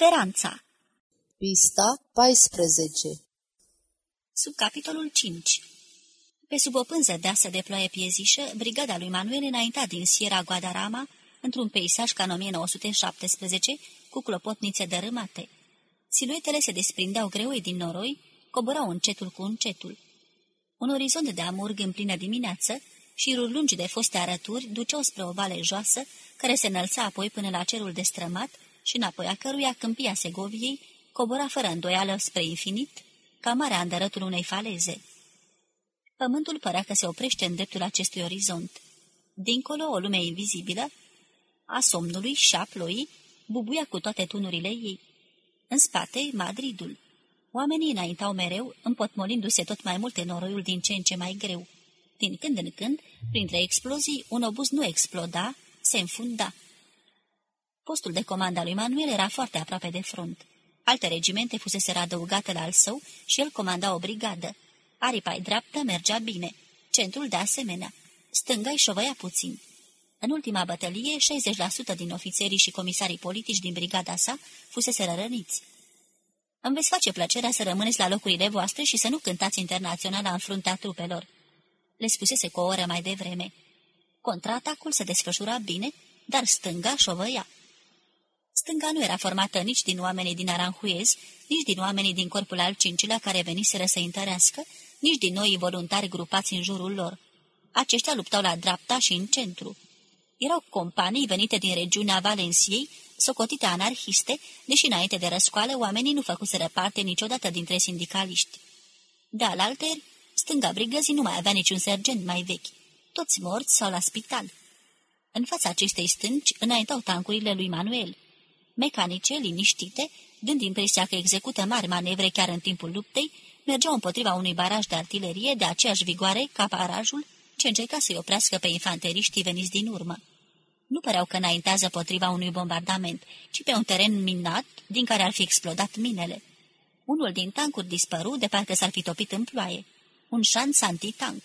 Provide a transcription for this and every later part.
Speranța Pista 14 Sub capitolul 5 Pe sub o pânză deasă de ploaie piezișă, brigada lui Manuel înainta din Sierra Guadarama, într-un peisaj ca în 1917, cu clopotnițe dărâmate. Siluetele se desprindeau greoi din noroi, coborau încetul cu încetul. Un orizont de amurg în plină dimineață, și lungi de foste arături duceau spre o vale joasă, care se înălța apoi până la cerul destrămat și înapoi a căruia câmpia Segoviei cobora fără îndoială spre infinit, ca marea îndărătul unei faleze. Pământul părea că se oprește în dreptul acestui orizont. Dincolo, o lume invizibilă, a somnului și a ploii, bubuia cu toate tunurile ei. În spate, Madridul. Oamenii înaintau mereu, împotmolindu-se tot mai multe noroiul din ce în ce mai greu. Din când în când, printre explozii, un obuz nu exploda, se înfunda. Postul de comandă al lui Manuel era foarte aproape de front. Alte regimente fusese adăugate la al său și el comanda o brigadă. aripa dreaptă mergea bine, centrul de asemenea. Stânga-i șovăia puțin. În ultima bătălie, 60% din ofițerii și comisarii politici din brigada sa fusese răniți. Îmi veți face plăcerea să rămâneți la locurile voastre și să nu cântați internaționala în fruntea trupelor. Le spusese cu o oră mai devreme. Contraatacul se desfășura bine, dar stânga șovăia. Stânga nu era formată nici din oamenii din Aranjuez, nici din oamenii din corpul al cincilea care veniseră să întărească, nici din noi voluntari grupați în jurul lor. Aceștia luptau la dreapta și în centru. Erau companii venite din regiunea Valenciei, socotite anarhiste, deși înainte de răscoală oamenii nu făcuseră parte niciodată dintre sindicaliști. De alalteri, stânga brigăzii nu mai avea niciun sergent mai vechi. Toți morți sau la spital. În fața acestei stânci înaintau tancurile lui Manuel. Mecanice, liniștite, dând impresia că execută mari manevre chiar în timpul luptei, mergeau împotriva unui baraj de artilerie de aceeași vigoare ca barajul ce încerca să-i oprească pe infanteriștii veniți din urmă. Nu păreau că înaintează potriva unui bombardament, ci pe un teren minat din care ar fi explodat minele. Unul din tancuri dispăru de parcă s-ar fi topit în ploaie. Un șanț antitank.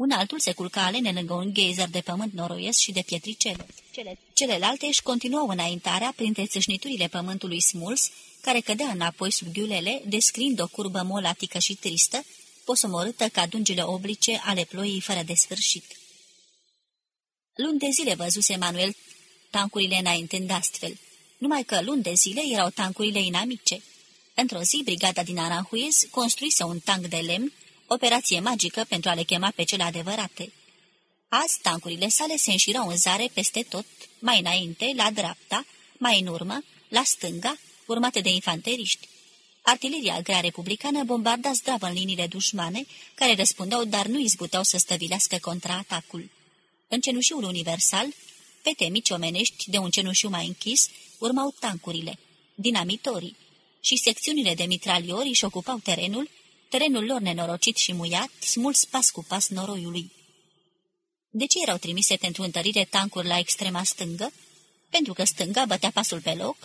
Un altul se culca alene lângă un geyser de pământ noroiesc și de pietricele. Cele, celelalte își continuau înaintarea printre țâșniturile pământului smuls, care cădea înapoi sub ghiulele, descrind o curbă molatică și tristă, posomorâtă ca dungile oblice ale ploii fără de sfârșit. Luni de zile văzuse Manuel tancurile înaintând astfel, numai că luni de zile erau tancurile inamice. Într-o zi, brigada din Aranjuez construise un tank de lemn, operație magică pentru a le chema pe cele adevărate. Azi, tancurile sale se înșirau în zare peste tot, mai înainte, la dreapta, mai în urmă, la stânga, urmate de infanteriști. Artileria grea republicană bombarda zdravă în liniile dușmane, care răspundeau, dar nu izbuteau să stăvilească contraatacul. În cenușiul universal, pete mici omenești de un cenușiu mai închis, urmau tancurile, dinamitorii, și secțiunile de mitraliori își ocupau terenul, terenul lor nenorocit și muiat, smuls pas cu pas noroiului. De ce erau trimise pentru întărire tancuri la extrema stângă? Pentru că stânga bătea pasul pe loc?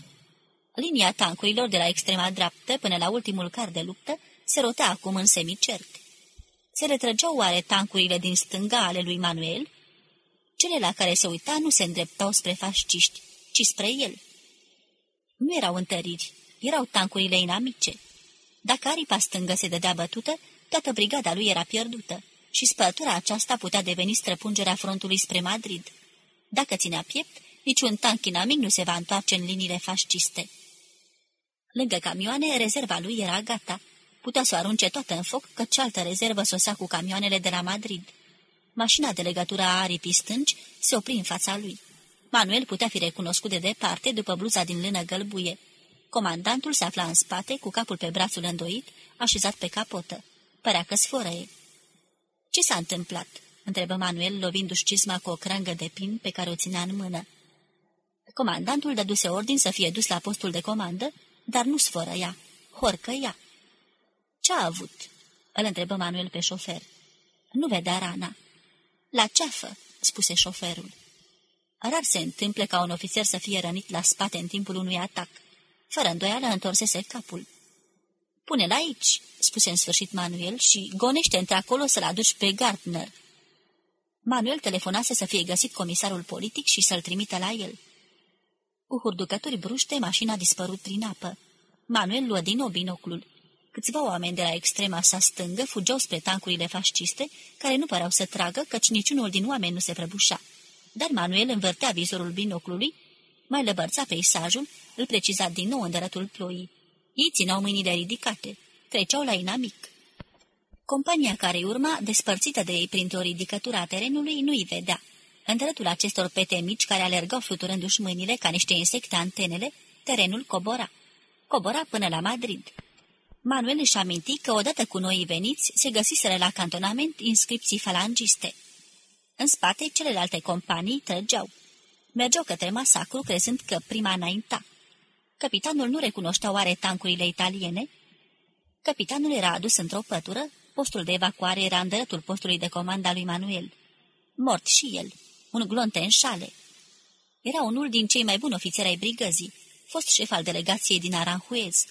Linia tancurilor de la extrema dreaptă până la ultimul car de luptă se rotea acum în semicert. Se retrăgeau oare tancurile din stânga ale lui Manuel? Cele la care se uita nu se îndreptau spre fasciști, ci spre el. Nu erau întăriri, erau tancurile inamice. Dacă aripa stângă se dădea bătută, toată brigada lui era pierdută și spătura aceasta putea deveni străpungerea frontului spre Madrid. Dacă ținea piept, niciun tank inamic nu se va întoarce în liniile fasciste. Lângă camioane, rezerva lui era gata. Putea să o arunce toată în foc, că cealaltă rezervă sosea cu camioanele de la Madrid. Mașina de legătură a aripii stânci se opri în fața lui. Manuel putea fi recunoscut de departe după bluza din lână gălbuie. Comandantul se afla în spate, cu capul pe brațul îndoit, așezat pe capotă. Părea că sfărăie. Ce s-a întâmplat?" întrebă Manuel, lovindu-și cizma cu o crangă de pin pe care o ținea în mână. Comandantul dăduse ordin să fie dus la postul de comandă, dar nu sfărăia, horcăia. Ce a avut?" îl întrebă Manuel pe șofer. Nu vedea rana. La ceafă," spuse șoferul. Rar se întâmplă ca un ofițer să fie rănit la spate în timpul unui atac. Fără îndoială întorsese capul. Pune-l aici," spuse în sfârșit Manuel și gonește într-acolo să-l aduci pe Gardner." Manuel telefonase să fie găsit comisarul politic și să-l trimită la el. Cu hurducături bruște, mașina a dispărut prin apă. Manuel luă din nou binoclul. Câțiva oameni de la extrema sa stângă fugeau spre tancurile fasciste, care nu păreau să tragă, căci niciunul din oameni nu se prăbușa. Dar Manuel învârtea vizorul binoclului, mai lăbărța peisajul, îl preciza din nou în dărătul ploii. Ei țineau mâinile ridicate, treceau la inamic. Compania care urma, despărțită de ei printr-o ridicătură a terenului, nu-i vedea. În dreptul acestor pete mici care alergau fluturându-și mâinile ca niște insecte antenele, terenul cobora. Cobora până la Madrid. Manuel își aminti că odată cu noi veniți se găsiseră la cantonament inscripții falangiste. În spate, celelalte companii trăgeau. Mergeau către masacru, crezând că prima înainta. Capitanul nu recunoștea oare tancurile italiene? Capitanul era adus într-o pătură, postul de evacuare era în postului de comandă al lui Manuel. Mort și el, un glonte în șale. Era unul din cei mai buni ofițeri ai brigăzii, fost șef al delegației din Aranjuez.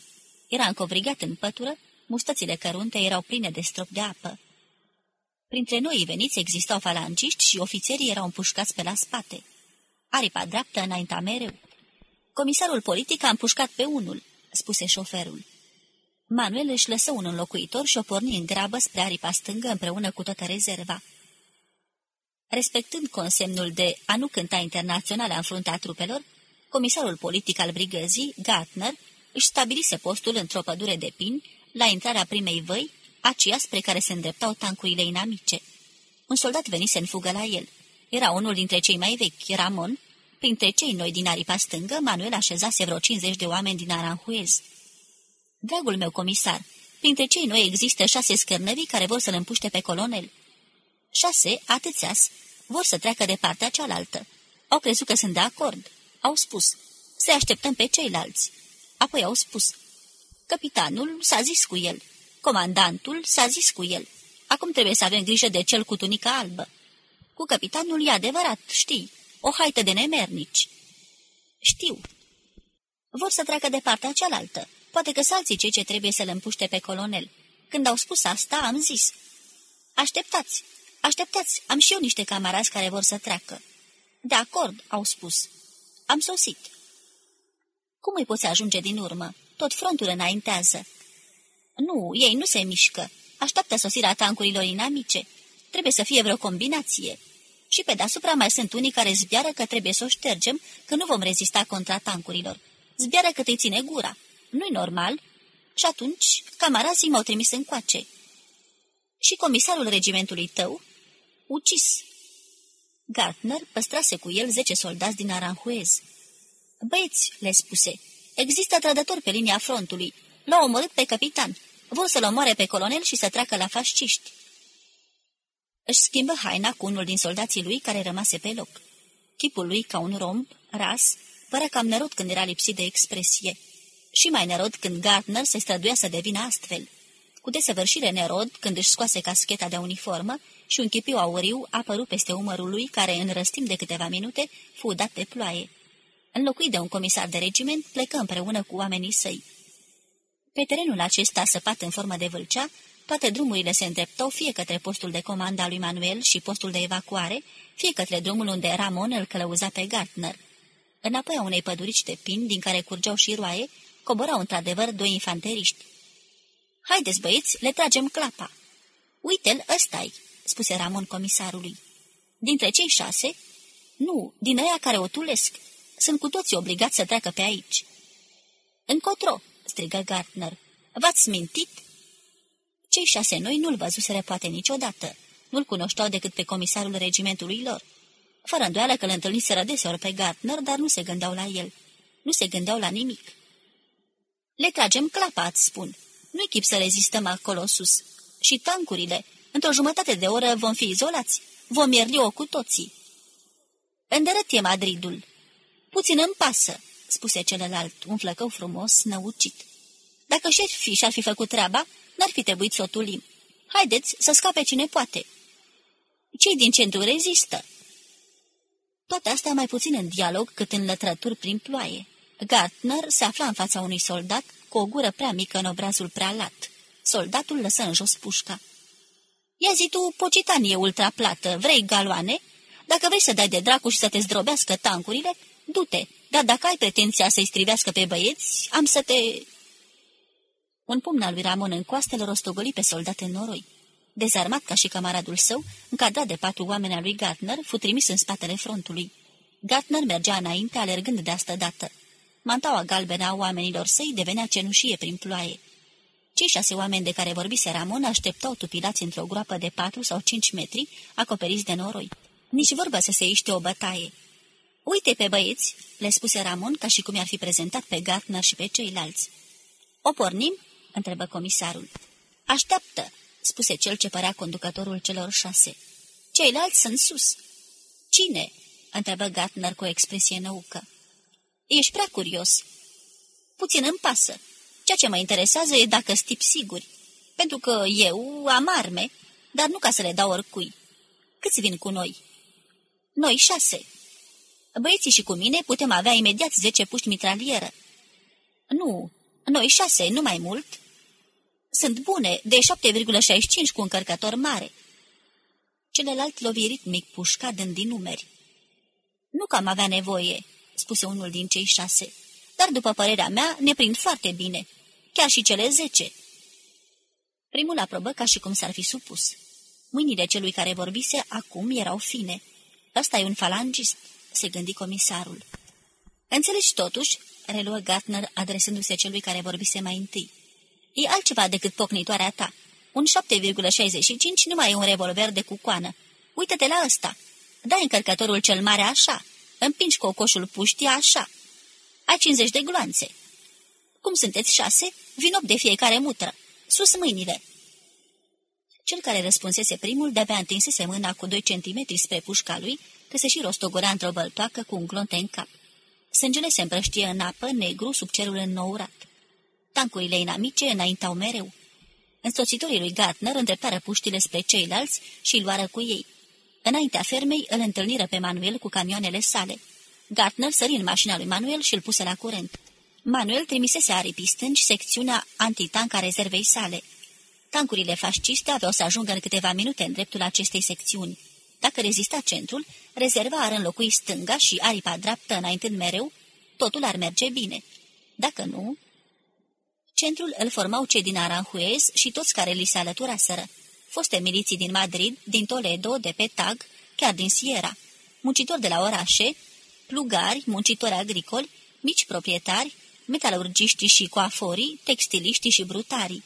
Era încovrigat în pătură, mustățile cărunte erau pline de strop de apă. Printre noi veniți existau falangiști și ofițerii erau împușcați pe la spate. Aripa dreaptă înainta mereu. Comisarul politic a împușcat pe unul, spuse șoferul. Manuel își lăsă un înlocuitor și o porni în grabă spre aripa stângă împreună cu toată rezerva. Respectând consemnul de a nu cânta internațional în fruntea trupelor, comisarul politic al brigăzii, Gartner, își stabilise postul într-o pădure de pini, la intrarea primei văi, aceea spre care se îndreptau tancurile inamice. Un soldat venise în fugă la el. Era unul dintre cei mai vechi, Ramon. Printre cei noi din aripa stângă, Manuel așezase vreo 50 de oameni din Aranjuez. Dragul meu comisar, printre cei noi există șase scărnăvii care vor să-l împuște pe colonel. Șase, atâția vor să treacă de partea cealaltă. Au crezut că sunt de acord. Au spus, să așteptăm pe ceilalți. Apoi au spus, capitanul s-a zis cu el, comandantul s-a zis cu el. Acum trebuie să avem grijă de cel cu tunica albă. Cu capitanul e adevărat, știi, o haită de nemernici. Știu. Vor să treacă de partea cealaltă. Poate că salții cei ce trebuie să-l împuște pe colonel. Când au spus asta, am zis. Așteptați, așteptați, am și eu niște camarazi care vor să treacă. De acord, au spus. Am sosit. Cum îi poți ajunge din urmă? Tot frontul înaintează. Nu, ei nu se mișcă. Așteaptă sosirea tancurilor inamice. Trebuie să fie vreo combinație. Și pe deasupra mai sunt unii care zbiară că trebuie să o ștergem, că nu vom rezista contra tancurilor. Zbiară că te ține gura. Nu-i normal? Și atunci, camarazii m-au trimis încoace. Și comisarul regimentului tău? Ucis. Gartner păstrase cu el zece soldați din Aranjuez. Băieți, le spuse, există trădători pe linia frontului. L-au omorât pe capitan. Vor să-l omoare pe colonel și să treacă la fasciști. Își schimbă haina cu unul din soldații lui care rămase pe loc. Chipul lui, ca un romb, ras, părea cam nerod când era lipsit de expresie. Și mai nerod când Gardner se străduia să devină astfel. Cu desăvârșire nerod când își scoase cascheta de uniformă și un chipiu auriu apărut peste umărul lui, care, în răstim de câteva minute, fu dat de ploaie. Înlocuit de un comisar de regiment, plecă împreună cu oamenii săi. Pe terenul acesta săpat în formă de vâlcea, toate drumurile se îndreptau fie către postul de comandă al lui Manuel și postul de evacuare, fie către drumul unde Ramon îl călăuza pe Gartner. Înapoi a unei pădurici de pin, din care curgeau și roaie, coborau într-adevăr doi infanteriști. Haideți, băieți, le tragem clapa!" Uite-l, ăsta-i!" spuse Ramon comisarului. Dintre cei șase? Nu, din aia care o tulesc. Sunt cu toții obligați să treacă pe aici." Încotro!" strigă Gartner. V-ați mintit?" Cei șase noi nu-l văzuseră poate niciodată. Nu-l cunoșteau decât pe comisarul regimentului lor. Fără îndoială că îl întâlniseră deseori pe Gartner, dar nu se gândeau la el. Nu se gândeau la nimic. Le tragem clapați, spun. Nu-i chip să rezistăm acolo sus. Și tancurile. Într-o jumătate de oră vom fi izolați. Vom mierli-o cu toții. Îndărăt e Madridul. Puțin îmi pasă, spuse celălalt, un flăcău frumos, năucit. Dacă șefii și-ar fi făcut treaba, n-ar fi trebuit să o tulim. Haideți să scape cine poate. Cei din centru rezistă. Toate astea mai puțin în dialog cât în lătrături prin ploaie. Gartner se afla în fața unui soldat cu o gură prea mică în obrazul prea lat. Soldatul lăsă în jos pușca. Ia zi tu, pocitanie ultraplată, vrei galoane? Dacă vrei să dai de dracu și să te zdrobească tancurile, du-te, Dar dacă ai pretenția să-i strivească pe băieți, am să te... Un pumn al lui Ramon în coastă îl rostogoli pe soldat în noroi. Dezarmat ca și camaradul său, încadrat de patru oameni al lui Gartner, fu trimis în spatele frontului. Gartner mergea înainte, alergând de asta dată. Mantaua galbenă a oamenilor săi devenea cenușie prin ploaie. Cei șase oameni de care vorbise Ramon așteptau tupilați într-o groapă de patru sau cinci metri, acoperiți de noroi. Nici vorbă să se iște o bătaie. Uite pe băieți, le spuse Ramon ca și cum i-ar fi prezentat pe Gartner și pe ceilalți. O pornim? Întrebă comisarul. Așteaptă, spuse cel ce părea conducătorul celor șase. Ceilalți sunt sus. Cine? întrebă Gartner cu o expresie năucă. Ești prea curios. Puțin îmi pasă. Ceea ce mă interesează e dacă stip siguri. Pentru că eu am arme, dar nu ca să le dau oricui. Câți vin cu noi? Noi șase. Băieții și cu mine putem avea imediat zece puști mitralieră. Nu, noi șase, nu mai mult. Sunt bune, de 7,65 cu încărcător mare. Celălalt lovi ritmic pușca dând din numeri. Nu că am avea nevoie, spuse unul din cei șase, dar după părerea mea ne prind foarte bine, chiar și cele zece. Primul aprobă ca și cum s-ar fi supus. Mâinile celui care vorbise acum erau fine. Ăsta e un falangist, se gândi comisarul. Înțelegi totuși, reluă Gartner adresându-se celui care vorbise mai întâi. E altceva decât pocnitoarea ta. Un 7,65 nu mai e un revolver de cucoană. Uită-te la ăsta. Dai încărcătorul cel mare așa. Împingi cocoșul puștii așa. Ai 50 de gloanțe. Cum sunteți șase? Vin de fiecare mutră. Sus mâinile. Cel care răspunsese primul de-abia întinsese mâna cu 2 centimetri spre pușca lui, că se și rostogorea într-o băltoacă cu un glonte în cap. Sângele se împrăștie în apă, negru, sub cerul înnourat. Tancurile inamice înaintau mereu. Însoțitorii lui Gartner îndreptară puștile spre ceilalți și luară cu ei. Înaintea fermei îl întâlniră pe Manuel cu camioanele sale. Gartner sări în mașina lui Manuel și îl puse la curent. Manuel trimisese aripii stângi secțiunea antitank a rezervei sale. Tancurile fasciste aveau să ajungă în câteva minute în dreptul acestei secțiuni. Dacă rezista centrul, rezerva ar înlocui stânga și aripa dreaptă înaintând mereu, totul ar merge bine. Dacă nu... Centrul îl formau cei din Aranjuez și toți care li se alăturaseră. Foste miliții din Madrid, din Toledo, de pe Tag, chiar din Sierra, muncitori de la orașe, plugari, muncitori agricoli, mici proprietari, metalurgiștii și coaforii, textiliștii și brutarii.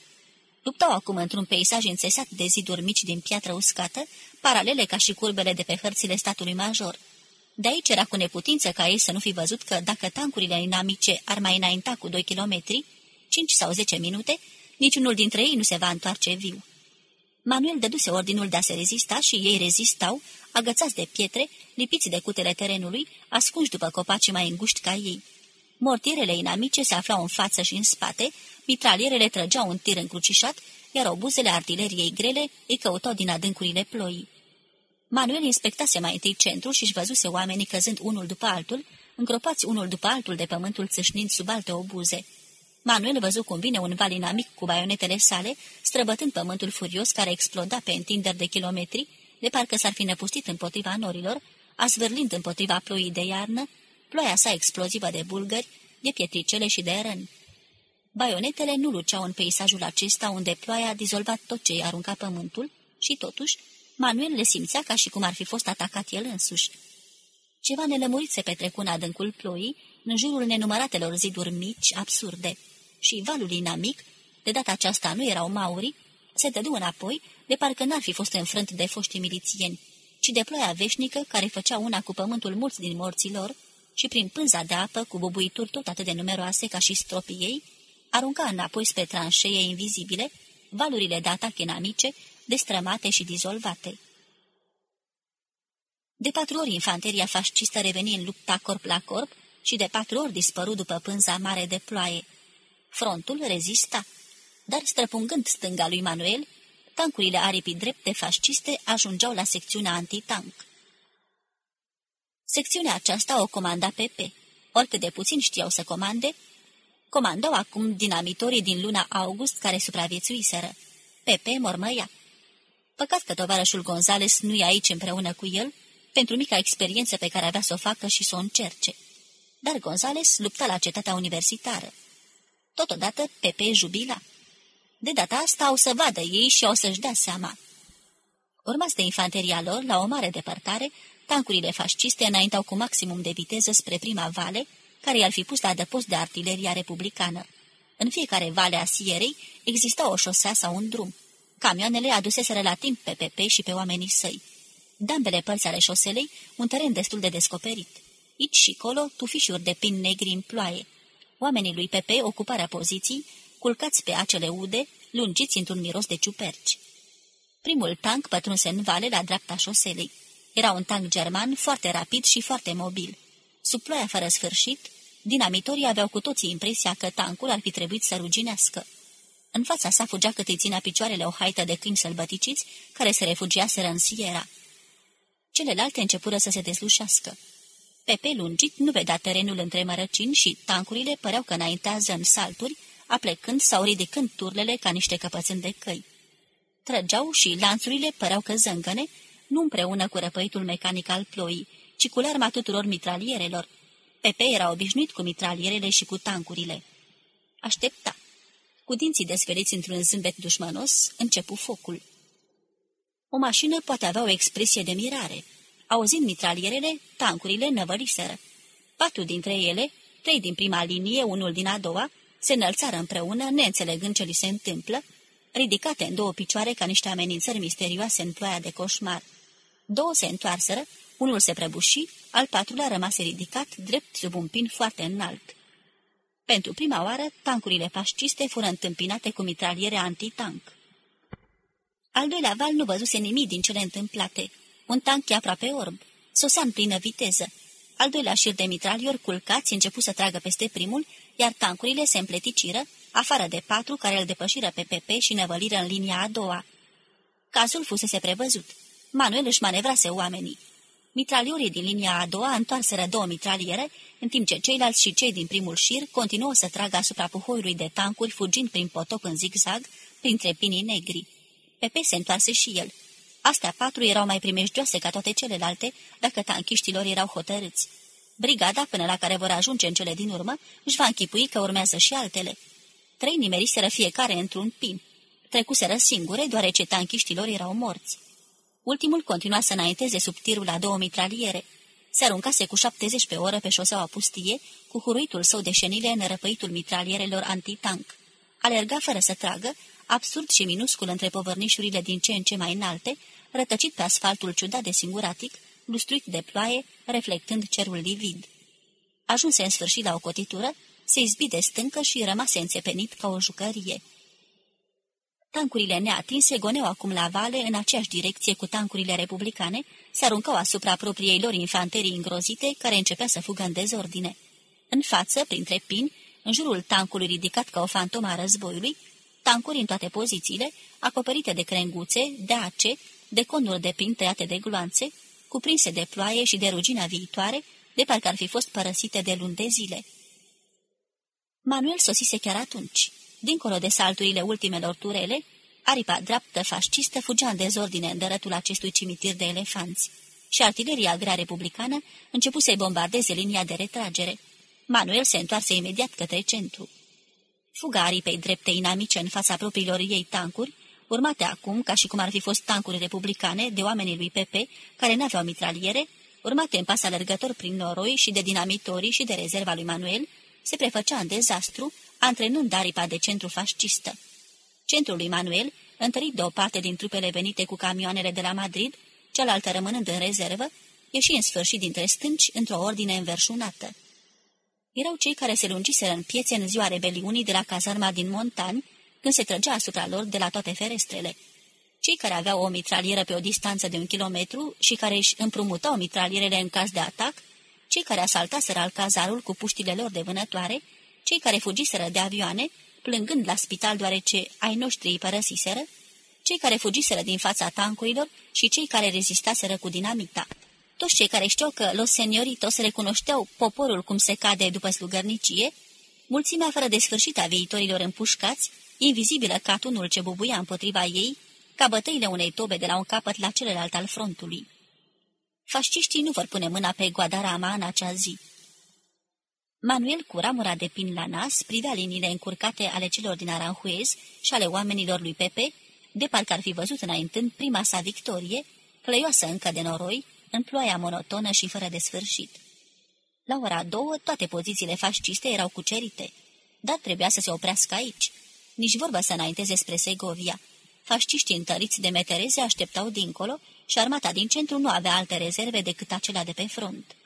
Luptau acum într-un peisaj înțesat de ziduri mici din piatră uscată, paralele ca și curbele de pe hărțile statului major. De aici era cu neputință ca ei să nu fi văzut că dacă tancurile inamice ar mai înainta cu 2 kilometri, 5 sau 10 minute, niciunul dintre ei nu se va întoarce viu. Manuel dăduse ordinul de a se rezista și ei rezistau, agățați de pietre, lipiți de cutele terenului, ascunși după copacii mai înguști ca ei. Mortierele inamice se aflau în față și în spate, mitralierele trăgeau un tir încrucișat, iar obuzele artileriei grele îi căutau din adâncurile ploii. Manuel inspectase mai întâi centrul și-și văzuse oamenii căzând unul după altul, îngropați unul după altul de pământul țâșnind sub alte obuze. Manuel văzu cum vine un val inamic cu baionetele sale, străbătând pământul furios care exploda pe întinderi de kilometri, de parcă s-ar fi năpustit împotriva norilor, asvârlind împotriva ploii de iarnă, ploaia sa explozivă de bulgări, de pietricele și de răni. Baionetele nu luceau în peisajul acesta unde ploaia a dizolvat tot ce arunca pământul și, totuși, Manuel le simțea ca și cum ar fi fost atacat el însuși. Ceva nelămurit se petrecu în adâncul ploii, în jurul nenumăratelor ziduri mici, absurde, și valul inamic, de data aceasta nu erau mauri, se dădu înapoi, de parcă n-ar fi fost înfrânt de foștii milițieni, ci de ploaia veșnică care făcea una cu pământul mulți din morților și prin pânza de apă, cu bubuituri tot atât de numeroase ca și stropii ei, arunca înapoi spre tranșee invizibile valurile de atac inamice, destrămate și dizolvate. De patru ori infanteria fascistă reveni în lupta corp la corp și de patru ori dispăru după pânza mare de ploaie. Frontul rezista, dar străpungând stânga lui Manuel, tancurile aripii drepte fasciste ajungeau la secțiunea antitank. Secțiunea aceasta o comanda Pepe. Oricât de puțin știau să comande, comandau acum dinamitorii din luna august care supraviețuiseră. Pepe mormăia. Păcat că tovarășul Gonzales nu e aici împreună cu el, pentru mica experiență pe care avea să o facă și să o încerce. Dar Gonzales lupta la cetatea universitară. Totodată Pepe jubila. De data asta o să vadă ei și o să-și dea seama. Urmați de infanteria lor, la o mare depărtare, tancurile fasciste înaintau cu maximum de viteză spre prima vale, care i-ar fi pus la adăpost de artileria republicană. În fiecare vale a Sierei exista o șosea sau un drum. Camioanele aduseseră la timp pe Pepe și pe oamenii săi. De ambele părți ale șoselei, un teren destul de descoperit. Aici și colo, tufișuri de pin negri în ploaie. Oamenii lui Pepe ocuparea poziții, culcați pe acele ude, lungiți într-un miros de ciuperci. Primul tank pătrunse în vale la dreapta șoselei. Era un tank german foarte rapid și foarte mobil. Sub ploaia fără sfârșit, dinamitorii aveau cu toții impresia că tancul ar fi trebuit să ruginească. În fața sa fugea cât îi ținea picioarele o haită de câini sălbăticiți care se refugiaseră în Sierra. Celelalte începură să se deslușească. Pepe lungit nu vedea terenul între mărăcini și tancurile păreau că înaintează în salturi, aplecând sau ridicând turlele ca niște căpățâni de căi. Trăgeau și lanțurile păreau că zângăne, nu împreună cu răpăitul mecanic al ploii, ci cu larma tuturor mitralierelor. Pepe era obișnuit cu mitralierele și cu tancurile. Aștepta. Cu dinții desferiți într-un zâmbet dușmănos, începu focul. O mașină poate avea o expresie de mirare. Auzind mitralierele, tancurile năvăliseră. Patru dintre ele, trei din prima linie, unul din a doua, se înălțară împreună, neînțelegând ce li se întâmplă, ridicate în două picioare ca niște amenințări misterioase în ploaia de coșmar. Două se întoarseră, unul se prăbuși, al patrulea rămase ridicat, drept sub un pin foarte înalt. Pentru prima oară, tancurile fasciste fură întâmpinate cu mitraliere antitank. Al doilea val nu văzuse nimic din cele întâmplate. Un tank aproape orb. Sosea în plină viteză. Al doilea șir de mitraliori culcați începu să tragă peste primul, iar tancurile se împleticiră, afară de patru care îl depășiră pe Pepe și nevăliră în linia a doua. Cazul fusese prevăzut. Manuel își manevrase oamenii. Mitraliorii din linia a doua întoarseră două mitraliere, în timp ce ceilalți și cei din primul șir continuă să tragă asupra puhoiului de tancuri, fugind prin potop în zigzag, printre pinii negri. Pepe se întoarse și el. Astea patru erau mai primejdioase ca toate celelalte, dacă tanchiștilor erau hotărâți. Brigada, până la care vor ajunge în cele din urmă, își va închipui că urmează și altele. Trei nimeriseră fiecare într-un pin. Trecuseră singure, deoarece tanchiștilor erau morți. Ultimul continua să înainteze sub tirul la două mitraliere. Se aruncase cu 70 pe oră pe șoseaua pustie, cu huruitul său de șenile în răpăitul mitralierelor antitank. Alerga fără să tragă, absurd și minuscul între povărnișurile din ce în ce mai înalte, rătăcit pe asfaltul ciudat de singuratic, lustruit de ploaie, reflectând cerul livid. Ajunse în sfârșit la o cotitură, se izbi de stâncă și rămase înțepenit ca o jucărie. Tancurile neatinse goneau acum la vale în aceeași direcție cu tancurile republicane, se aruncau asupra propriei lor infanterii îngrozite, care începea să fugă în dezordine. În față, printre pini, în jurul tancului ridicat ca o fantomă a războiului, tancuri în toate pozițiile, acoperite de crenguțe, de ace, de conuri de pin tăiate de gloanțe, cuprinse de ploaie și de rugina viitoare, de parcă ar fi fost părăsite de luni de zile. Manuel sosise chiar atunci. Dincolo de salturile ultimelor turele, aripa dreaptă fascistă fugea în dezordine în dărătul acestui cimitir de elefanți și artileria grea republicană început să-i bombardeze linia de retragere. Manuel se întoarse imediat către centru. Fuga aripei drepte inamice în fața propriilor ei tancuri, urmate acum, ca și cum ar fi fost tancuri republicane de oamenii lui Pepe, care n-aveau mitraliere, urmate în pas alergător prin noroi și de dinamitorii și de rezerva lui Manuel, se prefăcea în dezastru, antrenând aripa de centru fascistă. Centrul lui Manuel, întărit de o parte din trupele venite cu camioanele de la Madrid, cealaltă rămânând în rezervă, ieși în sfârșit dintre stânci într-o ordine înverșunată. Erau cei care se lungiseră în piețe în ziua rebeliunii de la cazarma din Montani, când se trăgea asupra lor de la toate ferestrele. Cei care aveau o mitralieră pe o distanță de un kilometru și care își împrumutau mitralierele în caz de atac, cei care asaltaseră al cazarul cu puștile lor de vânătoare, cei care fugiseră de avioane, plângând la spital deoarece ai noștri îi părăsiseră, cei care fugiseră din fața tancurilor și cei care rezistaseră cu dinamita. Toți cei care știau că Los Senioritos recunoșteau poporul cum se cade după slugărnicie, mulțimea fără de sfârșit a viitorilor împușcați, invizibilă ca tunul ce bubuia împotriva ei, ca bătăile unei tobe de la un capăt la celălalt al frontului. Fasciștii nu vor pune mâna pe Guadarama în acea zi. Manuel, cu ramura de pin la nas, privea liniile încurcate ale celor din Aranjuez și ale oamenilor lui Pepe, de parcă ar fi văzut înaintând prima sa victorie, cleioasă încă de noroi, în ploaia monotonă și fără de sfârșit. La ora două, toate pozițiile fasciste erau cucerite, dar trebuia să se oprească aici. Nici vorba să înainteze spre Segovia. Fasciștii întăriți de metereze așteptau dincolo și armata din centru nu avea alte rezerve decât acelea de pe front.